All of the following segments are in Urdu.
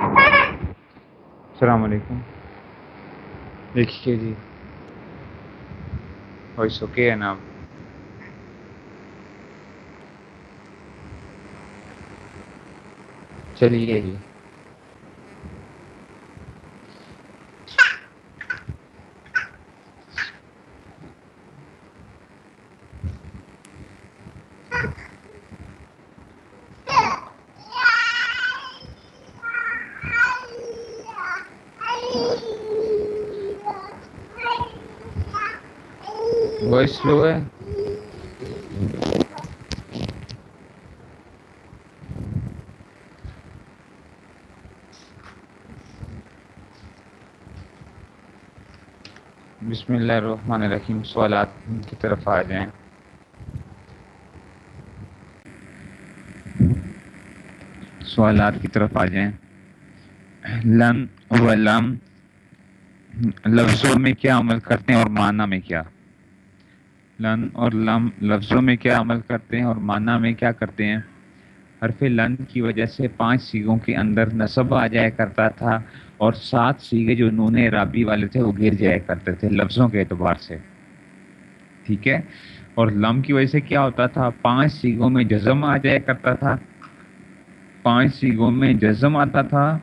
السلام علیکم۔ دیکھیے جی۔ وائس اوکے ہے نا۔ چلیے جی۔ وائس سلو ہے بسم اللہ الرحمن الرحیم سوالات کی طرف آ جائیں سوالات کی طرف آ جائیں لن و لم لفظوں میں کیا عمل کرتے ہیں اور معنی میں کیا؟ لن اور لم لفظوں میں کیا عمل کرتے ہیں اور معنی میں کیا کرتے ہیں؟ حرف لن کی وجہ سے پانچ سیگوں کے اندر نصب آ جایا کرتا تھا اور سات سیگے جو نون رابی والے تھے وہ گر جایا کرتے تھے لفظوں کے اعتبار سے۔ ٹھیک ہے؟ اور لم کی وجہ سے کیا ہوتا تھا؟ پانچ سیگوں میں جزم آ جایا کرتا تھا۔ پانچ سیگوں میں جزم آتا تھا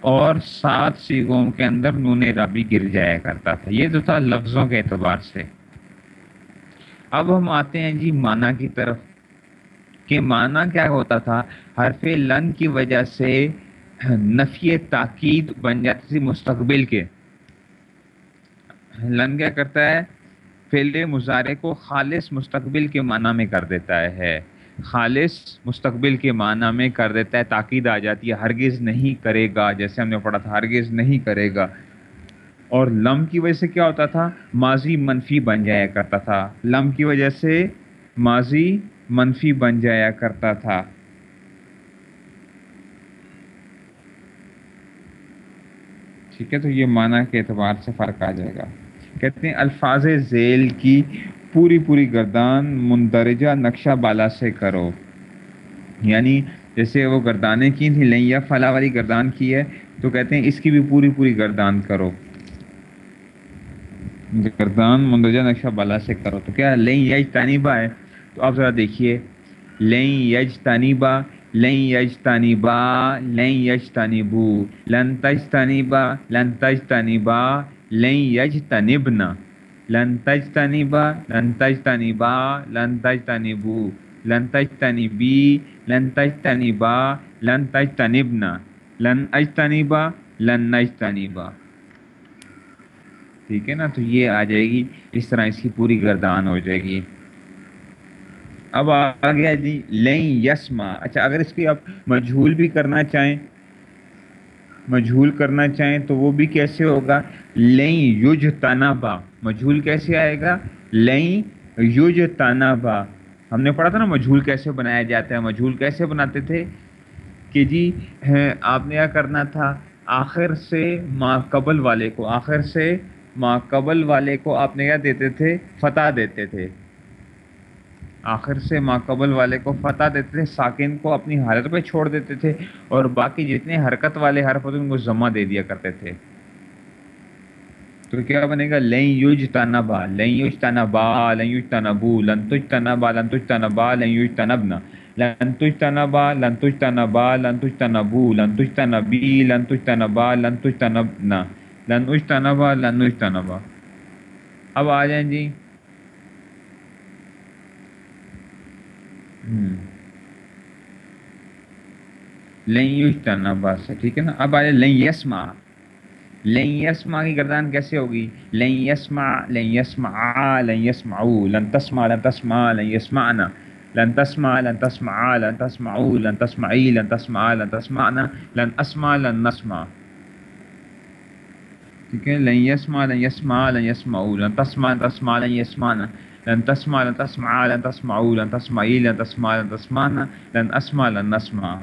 اور سات سیگوں کے اندر نون رابی گر جایا کرتا تھا۔ یہ تو تھا لفظوں کے اعتبار سے۔ اب ہم آتے ہیں جی مانا کی طرف کہ مانا کیا ہوتا تھا؟ حرف لن کی وجہ سے نفی تاکید بن جاتی تھی مستقبل کے۔ لن کیا کرتا ہے؟ فیل مظاہرے کو خالص مستقبل کے معنی میں کر دیتا ہے۔ خالص مستقبل کے معنی میں کر دیتا ہے، تاکید آ جاتی ہے، ہرگز نہیں کرے گا، جیسے ہم نے پڑھا تھا، ہرگز نہیں کرے گا۔ اور لم کی وجہ سے کیا ہوتا تھا؟ ماضی منفی بن جایا کرتا تھا۔ لم کی وجہ سے ماضی منفی بن جایا کرتا تھا۔ ٹھیک ہے، تو یہ معنی کے اعتبار سے فرق آ جائے گا۔ کہتے ہیں، الفاظ ذیل کی پوری پوری گردان مندرجہ نقشہ بالا سے کرو۔ یعنی جیسے وہ گردانیں کی تھیں لیں یا فلاں والی گردان کی ہے، تو کہتے ہیں اس کی بھی پوری پوری گردان کرو۔ گردان مندرجہ نقشہ بالا سے کرو۔ تو کیا لیں یج تانیبا ہے۔ تو آپ ذرا دیکھیے۔ لیں یج تانیبا لیں یج تانیبا لیں یج تانیبو۔ لن تج تانیبا، لن تج تانیبا لیں یج تنبنا لن تج تانیبا، لن تج تانیبا، لن تج تانیبو۔ لن تج تانیبی، لن تج تانیبا، لن تج تنبنا لن اج تانیبا، لن نج تانیبا۔ ٹھیک ہے نا؟ تو یہ آ جائے گی۔ اس طرح اس کی پوری گردان ہو جائے گی۔ اب آ گیا جی لیں یسما۔ اچھا اگر اس کی آپ مجھول بھی کرنا چاہیں، مجھول کرنا چاہیں تو وہ بھی کیسے ہوگا؟ لیں یوج تانا با مجھول کیسے آئے گا؟ لیں یوج تانا با ہم نے پڑھا تھا نا، مجھول کیسے بنایا جاتا ہے، مجھول کیسے بناتے تھے؟ کہ جی ہاں، آپ نے کیا کرنا تھا؟ آخر سے ما قبل والے کو، آخر سے ما قبل والے کو آپ نے کیا دیتے تھے، فتح دیتے تھے۔ آخر سے ما قبل والے کو فتح دیتے تھے، ساکن کو اپنی حالت پہ چھوڑ دیتے تھے اور باقی جتنے حرکت والے حرف ہوتے ان کو ضمہ دے دیا کرتے تھے۔ تو کیا بنے گا؟ لیں یوج تانا با لیں یوج تانا با لیں یوج تانا بو لن تج تانا با لن تج تانا با لیں یوج تنبنا لن تج تانا با لن تج تانا با لن تج تانا بو لن تج تانا بی لن تج تانا با لن تج تنبنا لن اجتنبا لن اجتنبا اب آ جائیں جی لن اجتنبا سے ٹھیک ہے نا اب آ جائے لن یسما لن یسما کی گردان کیسے ہوگی لن یسما لن یسما لن یسمعو لن تسمع لن تسمع لن یسمعنا لن تسمع لن تسمع لن تسمعو لن تسمعی لن تسمع لن تسمعنا لن اسمع لن نسمع ٹھیک ہے لن یسما لن یسما لن یسما لن تسما لن تسما لن یسمانا لن تسما لن تسمع لن تسمع لن تسمعی لن تسمع لن تسمانا لن اسما لن نسمع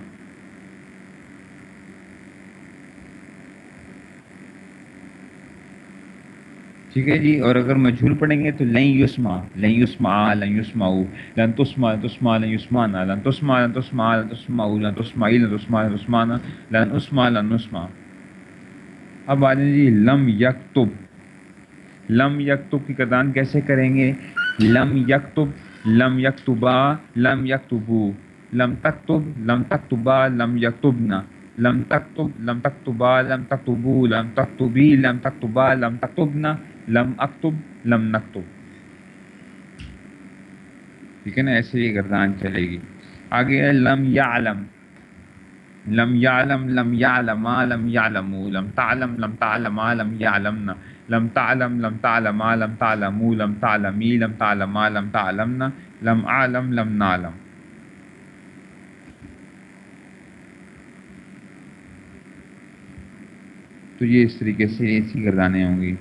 ٹھیک ہے جی اور اگر مجھول پڑھیں گے تو لیں یوسما لیں یوسما لن یوسما لن تسما لن تسما لن یوسمانا لن تسما لن تسما لن تسما لن تسما لن تسما لن تسمانا لن اسما لن اسما اب آ جائیں جی لم یکتب۔ لم یکتب کی کردان کیسے کریں گے؟ لم یکتب، لم یکتبا، لم یکتبو۔ لم تکتب، لم تکتبا، لم یکتبنا۔ لم تکتب، لم تکتبا، لم تکتبو۔ لم تکتبی، لم تکتبا، لم تکتبنا۔ لم اکتب، لم نکتب۔ ٹھیک ہے نا؟ ایسے ہی گردان چلے گی۔ آگے لم یعلم۔ لم یعلم لم یعلما لم یعلمو لم تعلم، لم تعلما لم یعلمنا لم تعلم، لم تعلما لم تعلمو لم تعلمی لم تعلما لم تعلمنا، لم اعلم لم نعلم. تو یہ اس طریقے سے ایسی گردانیں ہوں گی۔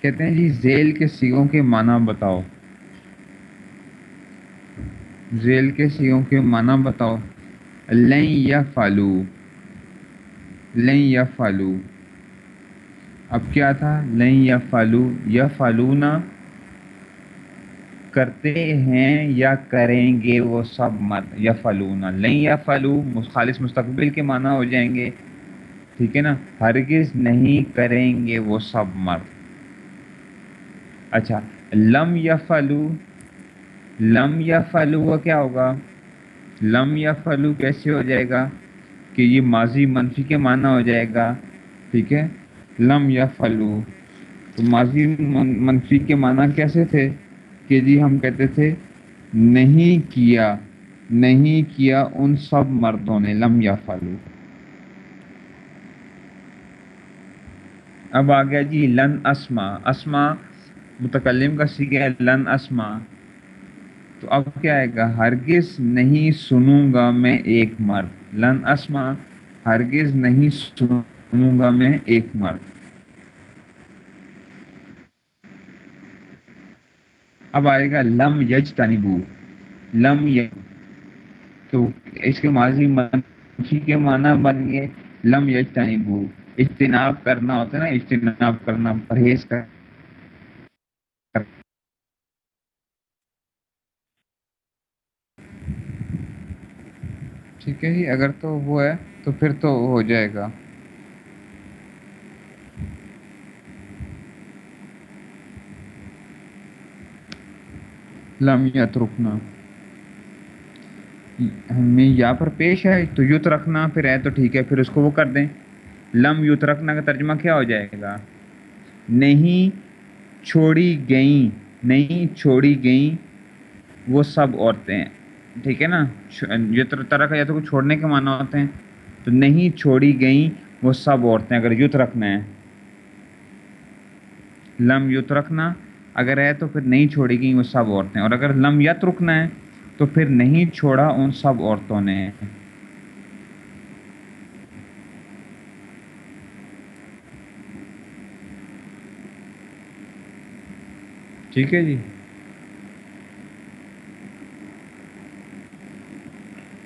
کہتے ہیں جی ذیل کے سیگوں کے معنی بتاؤ۔ ذیل کے سیگوں کے معنی بتاؤ۔ لیں یا فالو لیں یا اب کیا تھا؟ لیں یا فالو یا کرتے ہیں یا کریں گے وہ سب مرد یا فلونا لیں یا فلو خالص مستقبل کے معنی ہو جائیں گے۔ ٹھیک ہے نا؟ ہرگز نہیں کریں گے وہ سب مرد اچھا لم یا فلو لم یا فلو وہ کیا ہوگا؟ لم یا فلو کیسے ہو جائے گا؟ کہ یہ ماضی منفی کے معنی ہو جائے گا، ٹھیک ہے؟ لم یا فلو تو ماضی منفی کے معنی کیسے تھے؟ کہ جی ہم کہتے تھے، نہیں کیا نہیں کیا ان سب مردوں نے، لم یا فلو اب آ گیا جی لن اسما۔ اسما متکلم کا سیکھا ہے، لن اسما۔ تو اب کیا آئے گا؟ ہرگز نہیں سنوں گا میں ایک مرد۔ لن اسما ہرگز نہیں سنوں گا میں ایک مرد۔ اب آئے گا لم یج تنبو لم یج تو اس کے ماضی منفی کے معنی بن گئے۔ لم یج تنبو اجتناب کرنا ہوتا ہے نا، اجتناب کرنا، پرہیز کر ٹھیک ہے جی اگر تو وہ ہے، تو پھر تو ہو جائے گا۔ لمیت رکنا ہمیں یہاں پر پیش ہے، تو یوت رکھنا پھر ہے تو ٹھیک ہے، پھر اس کو وہ کر دیں۔ لم یوت رکھنا کا ترجمہ کیا ہو جائے گا؟ نہیں چھوڑی گئیں، نہیں چھوڑی گئیں وہ سب عورتیں۔ ٹھیک ہے نا؟ طرح کا یا تو چھوڑنے کے معنی ہوتے ہیں۔ تو نہیں چھوڑی گئیں، وہ سب عورتیں۔ اگر یوت رکھنا ہے۔ لم یوت رکھنا، اگر ہے تو پھر نہیں چھوڑی گئیں وہ سب عورتیں۔ اور اگر لم یت رکنا ہے، تو پھر نہیں چھوڑا ان سب عورتوں نے۔ ٹھیک ہے جی؟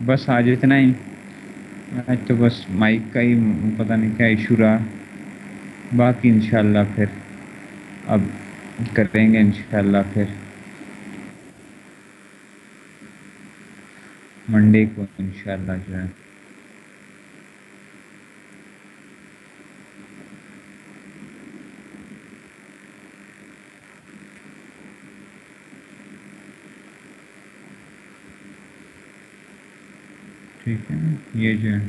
بس آج اتنا ہی۔ آج تو بس مائک کا ہی پتہ نہیں کیا ایشو رہا۔ باقی انشاءاللہ پھر اب کریں گے انشاءاللہ پھر۔ منڈے کو انشاءاللہ جو ہے۔ ٹھیک ہے یہ جو ہے۔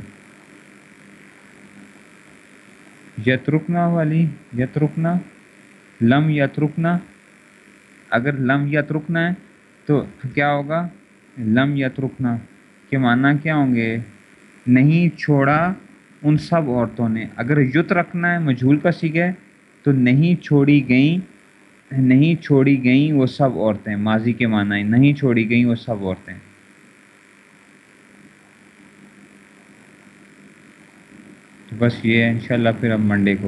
یترکنا والی، یترکنا، لم یترکنا۔ اگر لم یترکنا ہے تو کیا ہوگا؟ لم یترکنا۔ کے معنی کیا ہوں گے؟ نہیں چھوڑا ان سب عورتوں نے۔ اگر یت رکھنا ہے، مجھول کا سیکھے تو نہیں چھوڑی گئیں، نہیں چھوڑی گئیں وہ سب عورتیں۔ ماضی کے معنی نہیں چھوڑی گئیں وہ سب عورتیں۔ بس یہ ہے انشاءاللہ پھر اب منڈے کو